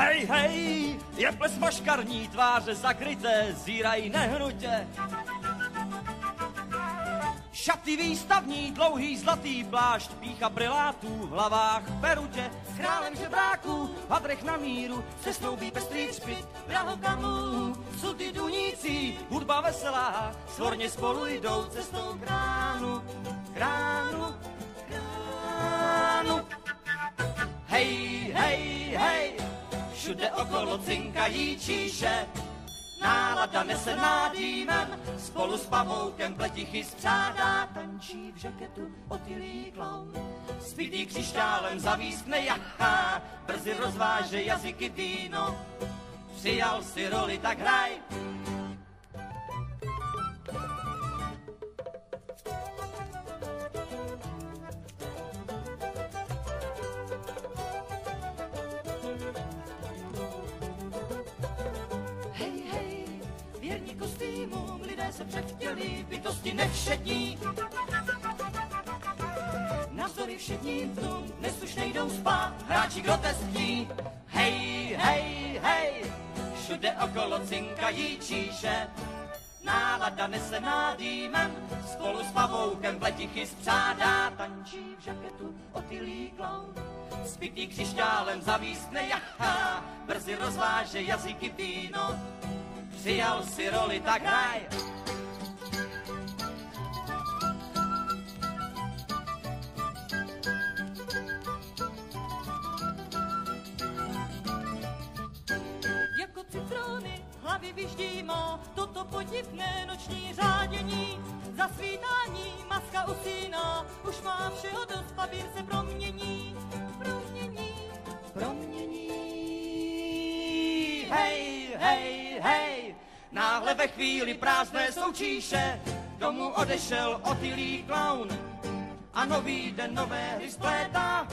Hej, hej, je ples maškarní, tváře zakryté, zírají nehnutě. Šaty výstavní, dlouhý zlatý plášť, pícha brilátů, v hlavách perutě, s králem žebráků, hadrech na míru, se snoubí pestrý třpit, drahokamů, suty dunící, hudba veselá, svorně spolu jdou cestou kránu, kránu, kránu. Okolo cinkají číše, Nálada nese nádýmem, spolu s pavoukem pletichy spřádá, tančí v žaketu otylý klaun. Spitý křišťálem zavískne jacha, brzy rozváže jazyky víno. Přijal si roli, tak hraj, se převtělí, bytosti nevšední. Navzdory všedním dnes už nejdou spát, hráči groteskní. Hej, hej, hej, všude okolo cinkají číše. Nálada nese nádýmem, spolu s pavoukem pletichy spřádá, tančí v žaketu otylý klaun. Spitý křišťálem zavísne jacha, brzy rozváže jazyky víno. Přijal si roli, tak hraj. Hlavy vyždímá toto podivné noční řádění. Zasvítání maska usíná, už má všeho dost, papír se promění, promění. promění. Hej, hej, hej, náhle ve chvíli prázdné jsou číše, domů odešel otylý klaun. A nový den nové hry splétá,